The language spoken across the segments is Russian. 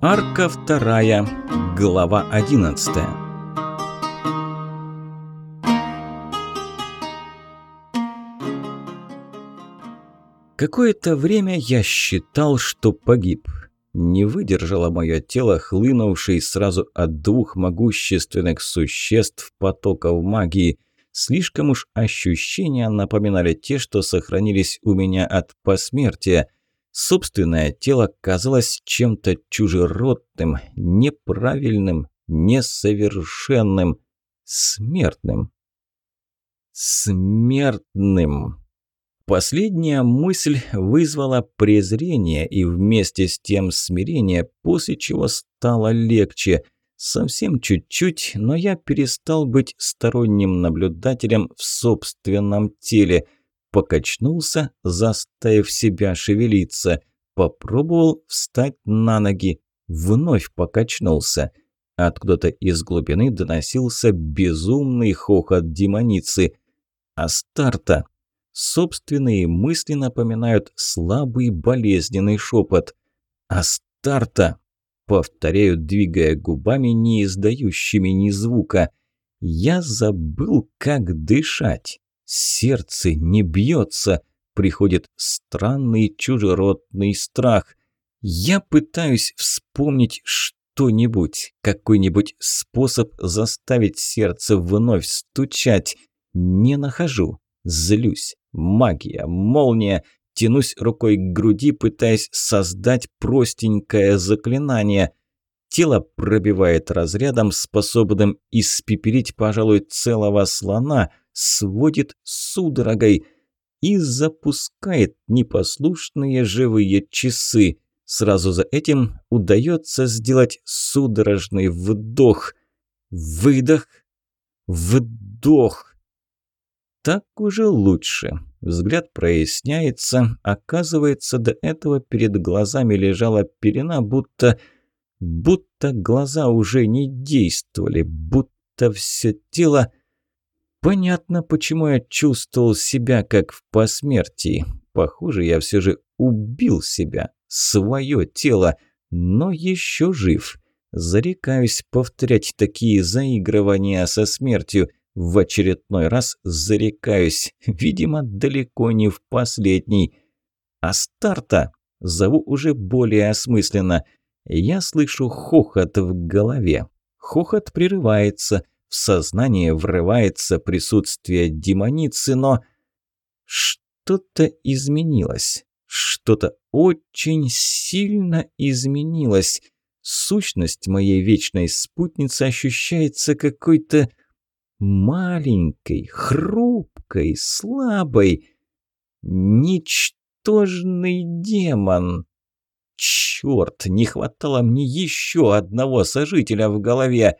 Арка вторая, глава одиннадцатая. Какое-то время я считал, что погиб. Не выдержало мое тело, хлынувшей сразу от двух могущественных существ потоков магии. Слишком уж ощущения напоминали те, что сохранились у меня от посмертия – Собственное тело казалось чем-то чужеродным, неправильным, несовершенным, смертным. Смертным. Последняя мысль вызвала презрение и вместе с тем смирение, после чего стало легче. Совсем чуть-чуть, но я перестал быть сторонним наблюдателем в собственном теле – покачнулся, заставив себя шевелиться. Попробовал встать на ноги, вновь покачнулся. Откуда-то из глубины доносился безумный хохот демоницы. Астарта. Собственные мысли напоминают слабый болезненный шепот. Астарта. Повторяю, двигая губами, не издающими ни звука. Я забыл, как дышать. Сердце не бьется, приходит странный чужеродный страх. Я пытаюсь вспомнить что-нибудь, какой-нибудь способ заставить сердце вновь стучать. Не нахожу. Злюсь. Магия, молния. Тянусь рукой к груди, пытаясь создать простенькое заклинание. Тело пробивает разрядом, способным испепелить, пожалуй, целого слона – сводит судорогой и запускает непослушные живые часы. Сразу за этим удается сделать судорожный вдох, выдох, вдох. Так уже лучше. Взгляд проясняется. Оказывается, до этого перед глазами лежала пелена, будто... Будто глаза уже не действовали, будто все тело Понятно, почему я чувствовал себя как в посмертии. Похоже, я все же убил себя, свое тело, но еще жив. Зарекаюсь повторять такие заигрывания со смертью. В очередной раз зарекаюсь, видимо, далеко не в последний. А старта зову уже более осмысленно. Я слышу хохот в голове. Хохот прерывается – в сознание врывается присутствие демоницы, но что-то изменилось. Что-то очень сильно изменилось. Сущность моей вечной спутницы ощущается какой-то маленькой, хрупкой, слабой. Ничтожный демон. Черт, не хватало мне еще одного сожителя в голове.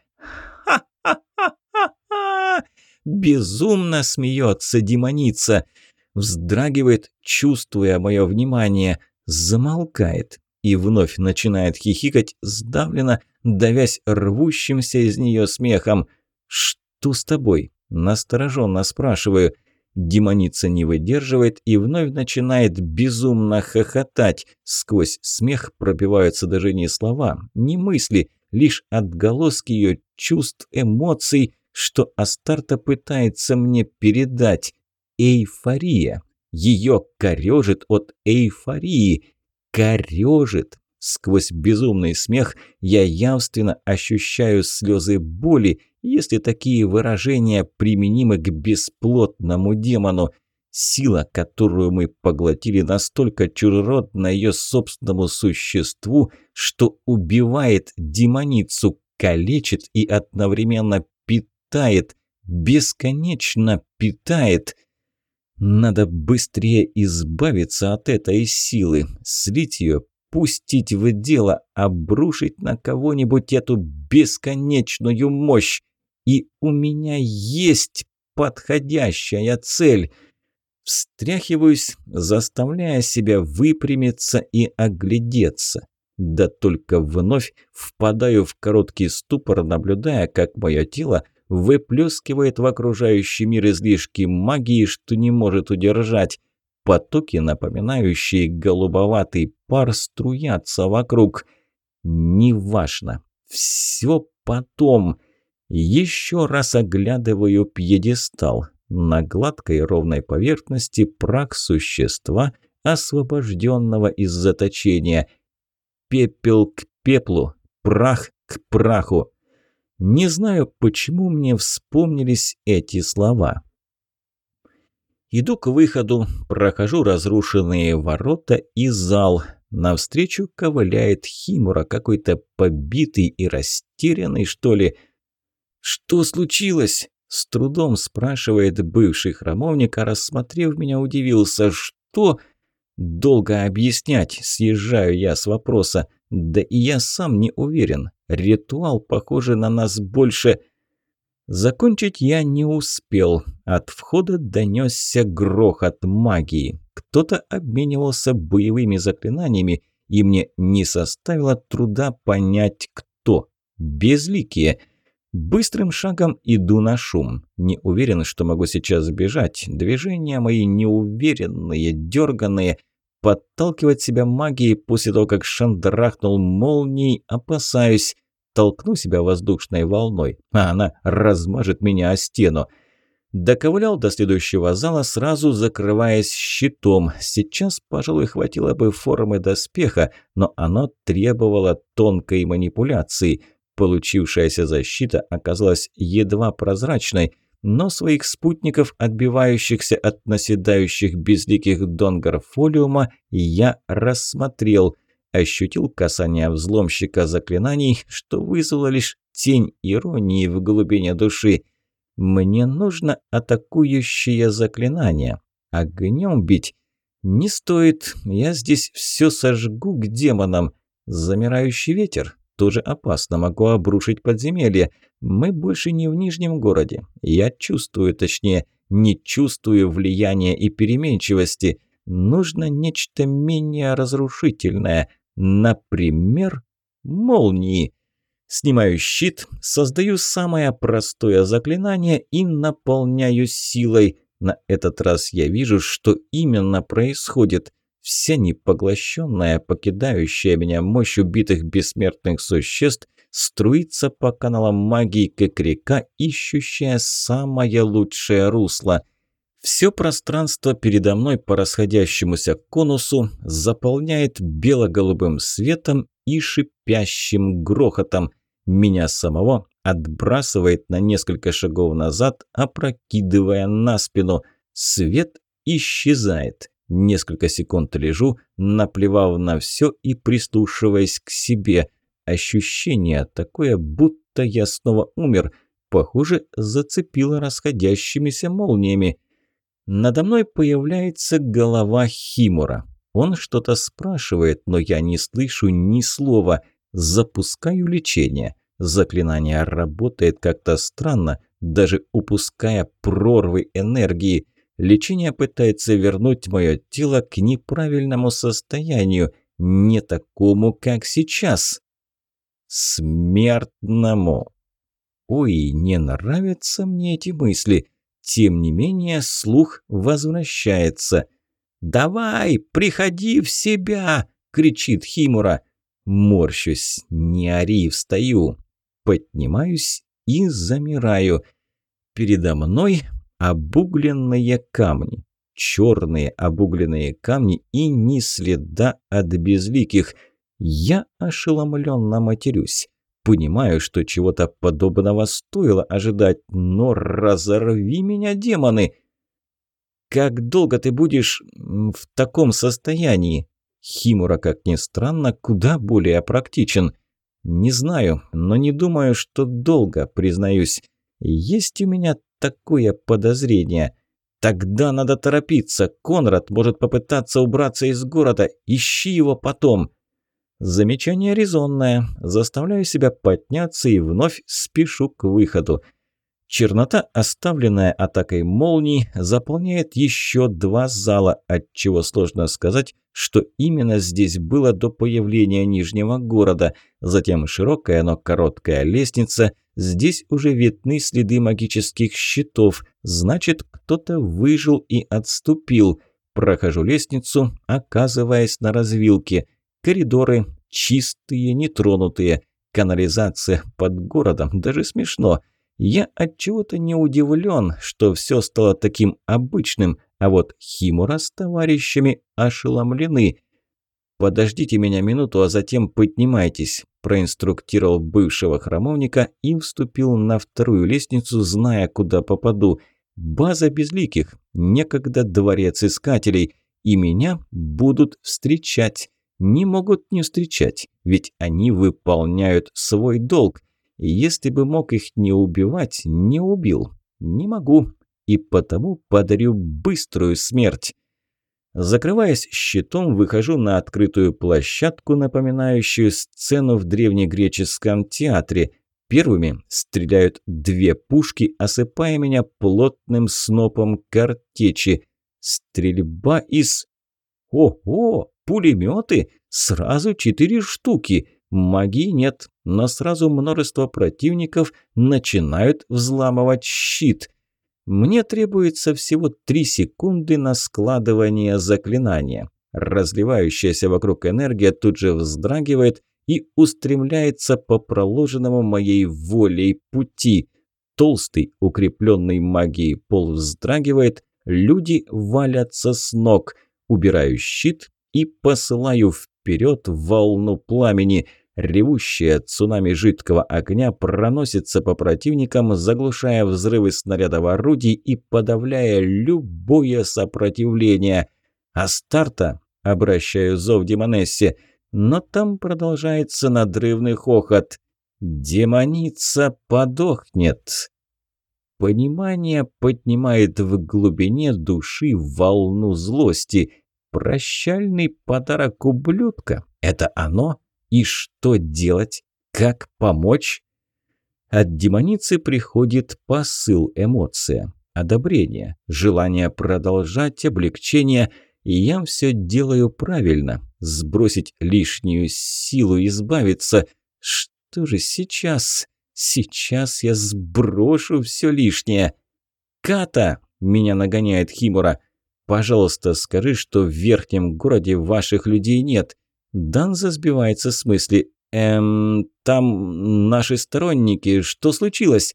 Безумно смеется демоница. Вздрагивает, чувствуя мое внимание. Замолкает и вновь начинает хихикать, сдавленно, давясь рвущимся из нее смехом. «Что с тобой?» – настороженно спрашиваю. Демоница не выдерживает и вновь начинает безумно хохотать. Сквозь смех пробиваются даже не слова, не мысли, лишь отголоски ее чувств, эмоций, что Астарта пытается мне передать. Эйфория. Ее корежит от эйфории. Корежит. Сквозь безумный смех я явственно ощущаю слезы боли, если такие выражения применимы к бесплотному демону. Сила, которую мы поглотили, настолько чужеродна ее собственному существу, что убивает демоницу, калечит и одновременно питает, бесконечно питает. Надо быстрее избавиться от этой силы, слить ее, пустить в дело, обрушить на кого-нибудь эту бесконечную мощь. И у меня есть подходящая цель. Встряхиваюсь, заставляя себя выпрямиться и оглядеться. Да только вновь впадаю в короткий ступор, наблюдая, как мое тело выплескивает в окружающий мир излишки магии, что не может удержать. Потоки, напоминающие голубоватый пар, струятся вокруг. Неважно. Все потом. Еще раз оглядываю пьедестал. На гладкой ровной поверхности прах существа, освобожденного из заточения. Пепел к пеплу, прах к праху. Не знаю, почему мне вспомнились эти слова. Иду к выходу, прохожу разрушенные ворота и зал. Навстречу ковыляет Химура, какой-то побитый и растерянный, что ли. «Что случилось?» – с трудом спрашивает бывший храмовник, а рассмотрев меня, удивился. «Что?» Долго объяснять, съезжаю я с вопроса. Да и я сам не уверен. Ритуал, похоже, на нас больше... Закончить я не успел. От входа донесся грохот магии. Кто-то обменивался боевыми заклинаниями, и мне не составило труда понять, кто. Безликие. Быстрым шагом иду на шум. Не уверен, что могу сейчас сбежать. Движения мои неуверенные, дерганные. Подталкивать себя магией после того, как шандрахнул молнией, опасаюсь толкну себя воздушной волной, а она размажет меня о стену. Доковылял до следующего зала, сразу закрываясь щитом. Сейчас, пожалуй, хватило бы формы доспеха, но оно требовало тонкой манипуляции. Получившаяся защита оказалась едва прозрачной, но своих спутников, отбивающихся от наседающих безликих донгар фолиума, я рассмотрел – ощутил касание взломщика заклинаний, что вызвало лишь тень иронии в глубине души. Мне нужно атакующее заклинание. Огнем бить не стоит, я здесь все сожгу к демонам. Замирающий ветер тоже опасно, могу обрушить подземелье. Мы больше не в Нижнем городе. Я чувствую, точнее, не чувствую влияния и переменчивости. Нужно нечто менее разрушительное. Например, молнии. Снимаю щит, создаю самое простое заклинание и наполняю силой. На этот раз я вижу, что именно происходит. Вся непоглощенная, покидающая меня мощь убитых бессмертных существ струится по каналам магии, как река, ищущая самое лучшее русло – все пространство передо мной по расходящемуся конусу заполняет бело-голубым светом и шипящим грохотом. Меня самого отбрасывает на несколько шагов назад, опрокидывая на спину. Свет исчезает. Несколько секунд лежу, наплевав на все и прислушиваясь к себе. Ощущение такое, будто я снова умер. Похоже, зацепило расходящимися молниями. Надо мной появляется голова Химура. Он что-то спрашивает, но я не слышу ни слова. Запускаю лечение. Заклинание работает как-то странно, даже упуская прорвы энергии. Лечение пытается вернуть мое тело к неправильному состоянию, не такому, как сейчас. Смертному. Ой, не нравятся мне эти мысли. Тем не менее, слух возвращается. «Давай, приходи в себя!» – кричит Химура. Морщусь, не ори, встаю. Поднимаюсь и замираю. Передо мной обугленные камни. Черные обугленные камни и ни следа от безликих. Я ошеломленно матерюсь. Понимаю, что чего-то подобного стоило ожидать, но разорви меня, демоны! Как долго ты будешь в таком состоянии? Химура, как ни странно, куда более практичен. Не знаю, но не думаю, что долго, признаюсь. Есть у меня такое подозрение. Тогда надо торопиться. Конрад может попытаться убраться из города. Ищи его потом. Замечание резонное. Заставляю себя подняться и вновь спешу к выходу. Чернота, оставленная атакой молний, заполняет еще два зала, отчего сложно сказать, что именно здесь было до появления Нижнего города. Затем широкая, но короткая лестница. Здесь уже видны следы магических щитов. Значит, кто-то выжил и отступил. Прохожу лестницу, оказываясь на развилке – Коридоры, чистые, нетронутые. Канализация под городом, даже смешно. Я от чего-то не удивлен, что все стало таким обычным, а вот Химура с товарищами ошеломлены. «Подождите меня минуту, а затем поднимайтесь», – проинструктировал бывшего храмовника и вступил на вторую лестницу, зная, куда попаду. «База безликих, некогда дворец искателей, и меня будут встречать. Не могут не встречать, ведь они выполняют свой долг. Если бы мог их не убивать, не убил. Не могу, и потому подарю быструю смерть». Закрываясь щитом, выхожу на открытую площадку, напоминающую сцену в древнегреческом театре. Первыми стреляют две пушки, осыпая меня плотным снопом картечи. Стрельба из... О-о, пулеметы! Сразу четыре штуки! Магии нет, но сразу множество противников начинают взламывать щит – мне требуется всего 3 секунды на складывание заклинания. Разливающаяся вокруг энергия тут же вздрагивает и устремляется по проложенному моей волей пути. Толстый, укрепленный магией пол вздрагивает, люди валятся с ног. Убираю щит и посылаю вперед волну пламени – Ревущее цунами жидкого огня проносится по противникам, заглушая взрывы снарядов орудий и подавляя любое сопротивление. А старта обращаю зов Демонессе, но там продолжается надрывный хохот. Демоница подохнет. Понимание поднимает в глубине души волну злости. Прощальный подарок ублюдка – это оно? И что делать? Как помочь? От демоницы приходит посыл, эмоция, одобрение, желание продолжать, облегчение. И я все делаю правильно. Сбросить лишнюю силу, избавиться. Что же сейчас? Сейчас я сброшу все лишнее. «Ката!» – меня нагоняет Химура. «Пожалуйста, скажи, что в верхнем городе ваших людей нет. Данза сбивается с мысли. «Эм, там наши сторонники, что случилось?»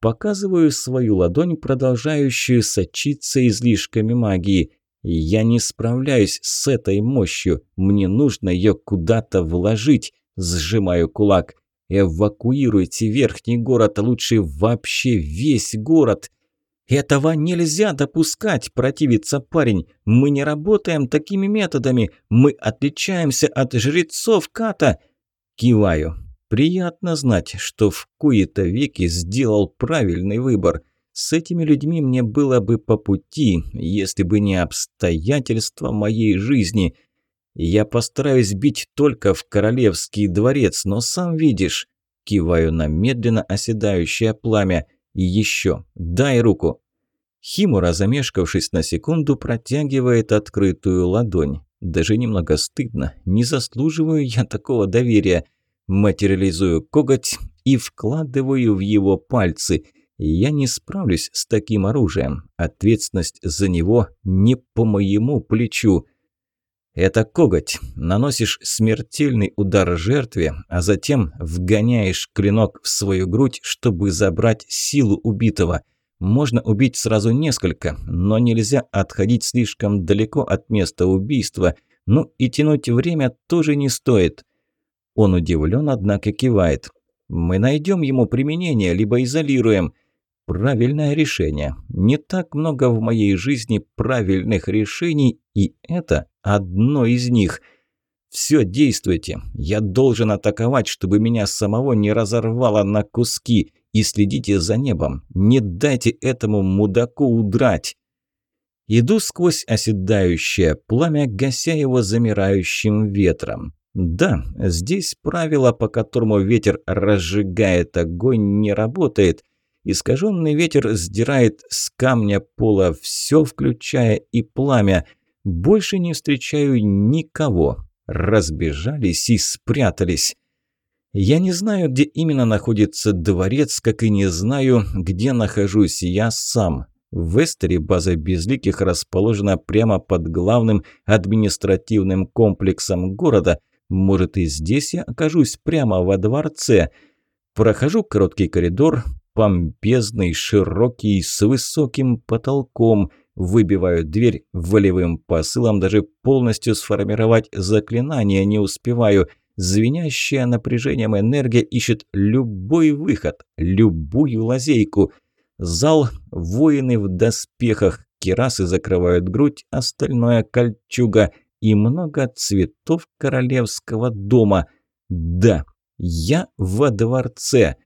Показываю свою ладонь, продолжающую сочиться излишками магии. Я не справляюсь с этой мощью. Мне нужно ее куда-то вложить. Сжимаю кулак. Эвакуируйте верхний город, а лучше вообще весь город. «Этого нельзя допускать», – противится парень. «Мы не работаем такими методами. Мы отличаемся от жрецов Ката». Киваю. Приятно знать, что в кои-то веки сделал правильный выбор. С этими людьми мне было бы по пути, если бы не обстоятельства моей жизни. Я постараюсь бить только в королевский дворец, но сам видишь. Киваю на медленно оседающее пламя – и еще, дай руку. Химура, замешкавшись на секунду, протягивает открытую ладонь. Даже немного стыдно, не заслуживаю я такого доверия. Материализую коготь и вкладываю в его пальцы. Я не справлюсь с таким оружием. Ответственность за него не по моему плечу. Это коготь. Наносишь смертельный удар жертве, а затем вгоняешь клинок в свою грудь, чтобы забрать силу убитого. Можно убить сразу несколько, но нельзя отходить слишком далеко от места убийства. Ну и тянуть время тоже не стоит. Он удивлен, однако кивает. Мы найдем ему применение, либо изолируем. Правильное решение. Не так много в моей жизни правильных решений, и это одно из них. Все, действуйте. Я должен атаковать, чтобы меня самого не разорвало на куски. И следите за небом. Не дайте этому мудаку удрать. Иду сквозь оседающее пламя, гася его замирающим ветром. Да, здесь правило, по которому ветер разжигает огонь, не работает. Искаженный ветер сдирает с камня пола все, включая и пламя. Больше не встречаю никого. Разбежались и спрятались. Я не знаю, где именно находится дворец, как и не знаю, где нахожусь я сам. В Эстере база Безликих расположена прямо под главным административным комплексом города, Может и здесь я окажусь прямо во дворце. Прохожу короткий коридор, помпезный, широкий, с высоким потолком. Выбиваю дверь волевым посылом, даже полностью сформировать заклинание не успеваю. Звенящая напряжением энергия ищет любой выход, любую лазейку. Зал, воины в доспехах, кирасы закрывают грудь, остальное кольчуга и много цветов королевского дома. Да, я во дворце.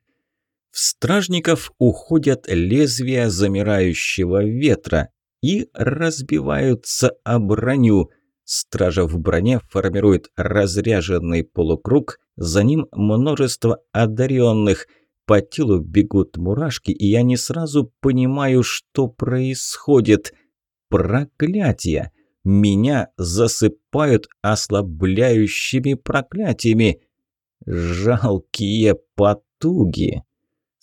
В стражников уходят лезвия замирающего ветра и разбиваются о броню. Стража в броне формирует разряженный полукруг, за ним множество одаренных. По телу бегут мурашки, и я не сразу понимаю, что происходит. Проклятие! Меня засыпают ослабляющими проклятиями. Жалкие потуги.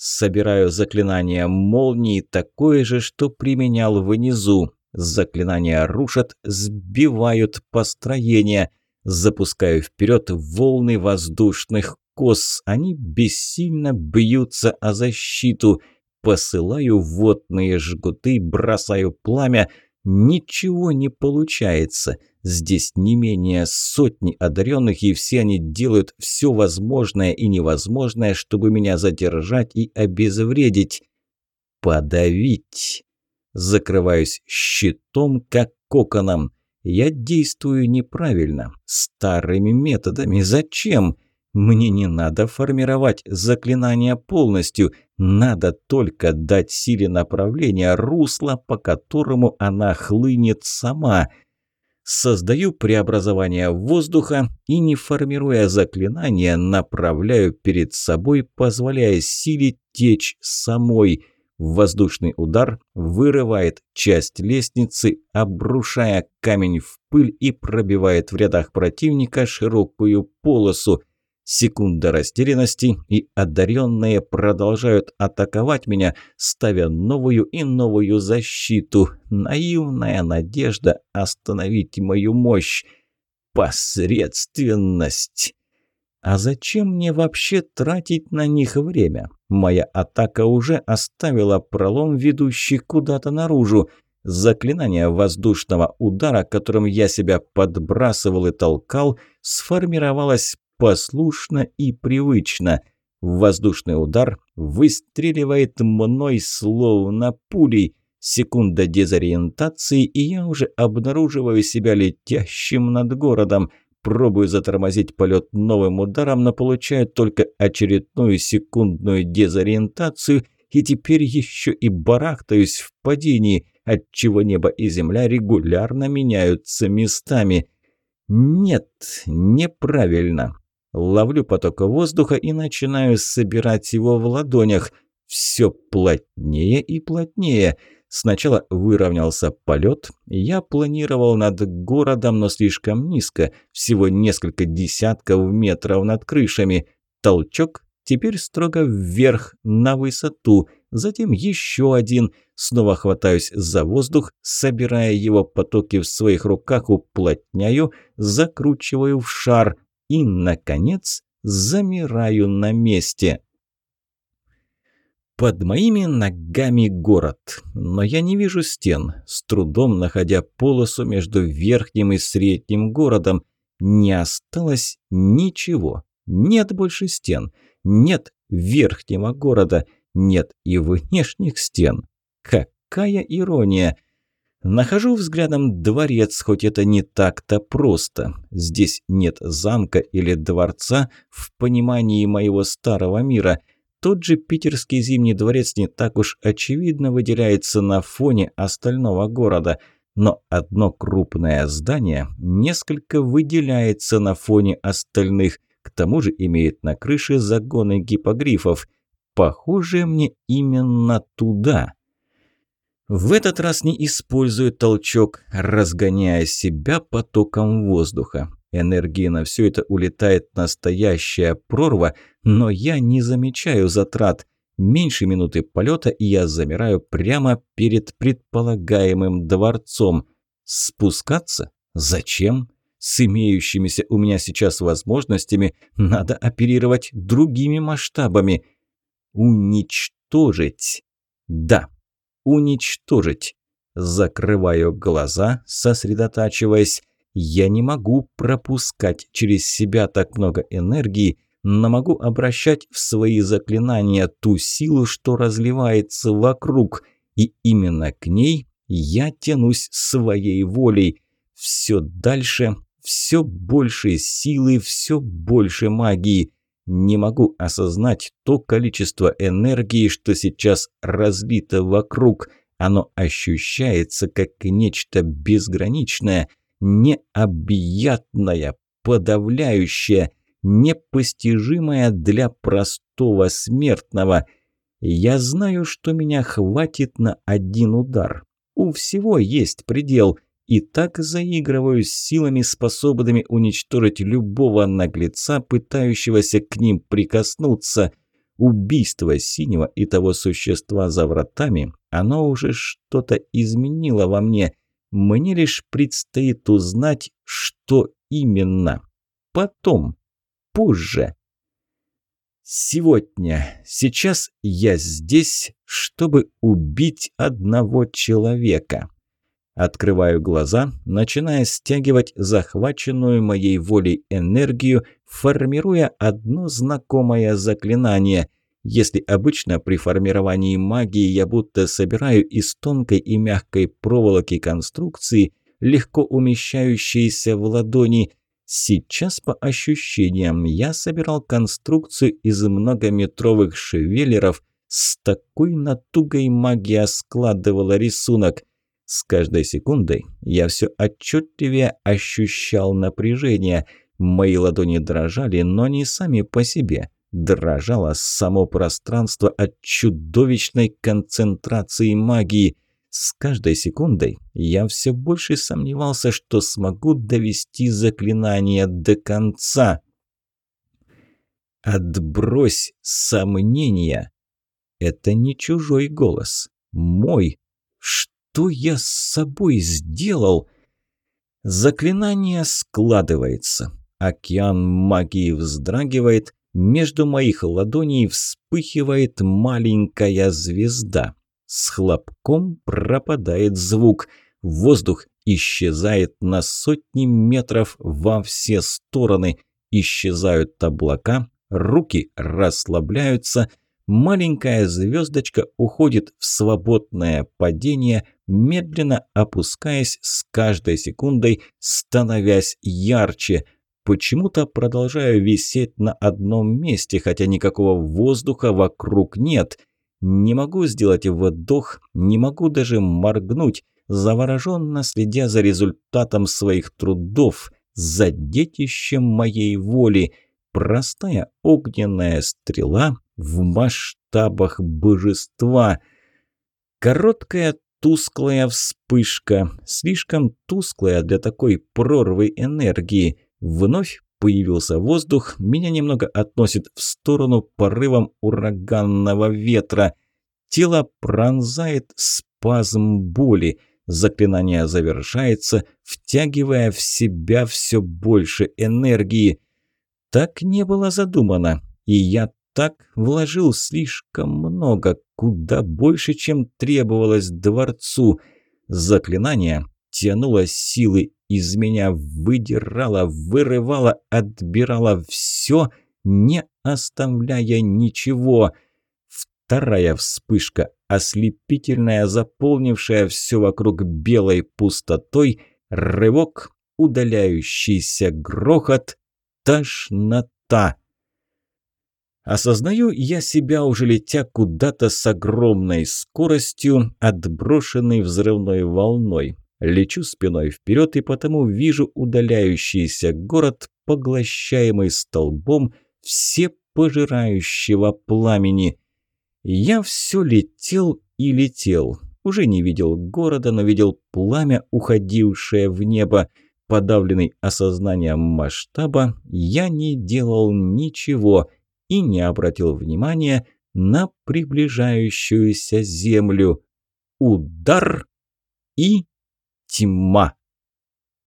Собираю заклинание молнии, такое же, что применял внизу. Заклинания рушат, сбивают построение. Запускаю вперед волны воздушных кос. Они бессильно бьются о защиту. Посылаю водные жгуты, бросаю пламя. Ничего не получается. Здесь не менее сотни одаренных, и все они делают все возможное и невозможное, чтобы меня задержать и обезвредить. Подавить. Закрываюсь щитом, как коконом. Я действую неправильно, старыми методами. Зачем? Мне не надо формировать заклинание полностью. Надо только дать силе направления русла, по которому она хлынет сама – создаю преобразование воздуха и, не формируя заклинания, направляю перед собой, позволяя силе течь самой. Воздушный удар вырывает часть лестницы, обрушая камень в пыль и пробивает в рядах противника широкую полосу. Секунда растерянности, и одаренные продолжают атаковать меня, ставя новую и новую защиту. Наивная надежда остановить мою мощь. Посредственность. А зачем мне вообще тратить на них время? Моя атака уже оставила пролом, ведущий куда-то наружу. Заклинание воздушного удара, которым я себя подбрасывал и толкал, сформировалось послушно и привычно. Воздушный удар выстреливает мной словно пулей. Секунда дезориентации, и я уже обнаруживаю себя летящим над городом. Пробую затормозить полет новым ударом, но получаю только очередную секундную дезориентацию и теперь еще и барахтаюсь в падении, отчего небо и земля регулярно меняются местами. Нет, неправильно. Ловлю поток воздуха и начинаю собирать его в ладонях. Все плотнее и плотнее. Сначала выровнялся полет. Я планировал над городом, но слишком низко. Всего несколько десятков метров над крышами. Толчок. Теперь строго вверх, на высоту. Затем еще один. Снова хватаюсь за воздух, собирая его потоки в своих руках, уплотняю, закручиваю в шар – и, наконец, замираю на месте. Под моими ногами город, но я не вижу стен, с трудом находя полосу между верхним и средним городом. Не осталось ничего, нет больше стен, нет верхнего города, нет и внешних стен. Какая ирония! Нахожу взглядом дворец, хоть это не так-то просто. Здесь нет замка или дворца в понимании моего старого мира. Тот же питерский зимний дворец не так уж очевидно выделяется на фоне остального города. Но одно крупное здание несколько выделяется на фоне остальных. К тому же имеет на крыше загоны гипогрифов. Похоже мне именно туда. В этот раз не использую толчок, разгоняя себя потоком воздуха. Энергии на все это улетает настоящая прорва, но я не замечаю затрат. Меньше минуты полета, и я замираю прямо перед предполагаемым дворцом. Спускаться? Зачем? С имеющимися у меня сейчас возможностями надо оперировать другими масштабами. Уничтожить. Да, уничтожить. Закрываю глаза, сосредотачиваясь. Я не могу пропускать через себя так много энергии, но могу обращать в свои заклинания ту силу, что разливается вокруг, и именно к ней я тянусь своей волей. Все дальше, все больше силы, все больше магии. Не могу осознать то количество энергии, что сейчас разлито вокруг. Оно ощущается как нечто безграничное, необъятное, подавляющее, непостижимое для простого смертного. Я знаю, что меня хватит на один удар. У всего есть предел – и так заигрываю с силами, способными уничтожить любого наглеца, пытающегося к ним прикоснуться. Убийство синего и того существа за вратами, оно уже что-то изменило во мне. Мне лишь предстоит узнать, что именно. Потом, позже. Сегодня, сейчас я здесь, чтобы убить одного человека. Открываю глаза, начиная стягивать захваченную моей волей энергию, формируя одно знакомое заклинание. Если обычно при формировании магии я будто собираю из тонкой и мягкой проволоки конструкции, легко умещающиеся в ладони, сейчас по ощущениям я собирал конструкцию из многометровых шевелеров, с такой натугой магия складывала рисунок – с каждой секундой я все отчетливее ощущал напряжение. Мои ладони дрожали, но не сами по себе. Дрожало само пространство от чудовищной концентрации магии. С каждой секундой я все больше сомневался, что смогу довести заклинание до конца. «Отбрось сомнения!» Это не чужой голос. Мой. Что? Что я с собой сделал? Заклинание складывается. Океан магии вздрагивает. Между моих ладоней вспыхивает маленькая звезда. С хлопком пропадает звук. Воздух исчезает на сотни метров во все стороны. Исчезают облака, руки расслабляются – маленькая звездочка уходит в свободное падение, медленно опускаясь с каждой секундой, становясь ярче. Почему-то продолжаю висеть на одном месте, хотя никакого воздуха вокруг нет. Не могу сделать вдох, не могу даже моргнуть, завороженно следя за результатом своих трудов, за детищем моей воли. Простая огненная стрела в масштабах божества. Короткая тусклая вспышка, слишком тусклая для такой прорвы энергии. Вновь появился воздух, меня немного относит в сторону порывом ураганного ветра. Тело пронзает спазм боли. Заклинание завершается, втягивая в себя все больше энергии. Так не было задумано, и я так вложил слишком много, куда больше, чем требовалось дворцу. Заклинание тянуло силы из меня, выдирало, вырывало, отбирало все, не оставляя ничего. Вторая вспышка, ослепительная, заполнившая все вокруг белой пустотой, рывок, удаляющийся грохот, тошнота. Осознаю я себя уже летя куда-то с огромной скоростью, отброшенной взрывной волной. Лечу спиной вперед и потому вижу удаляющийся город, поглощаемый столбом всепожирающего пламени. Я все летел и летел. Уже не видел города, но видел пламя, уходившее в небо. Подавленный осознанием масштаба, я не делал ничего – и не обратил внимания на приближающуюся землю. Удар и тьма.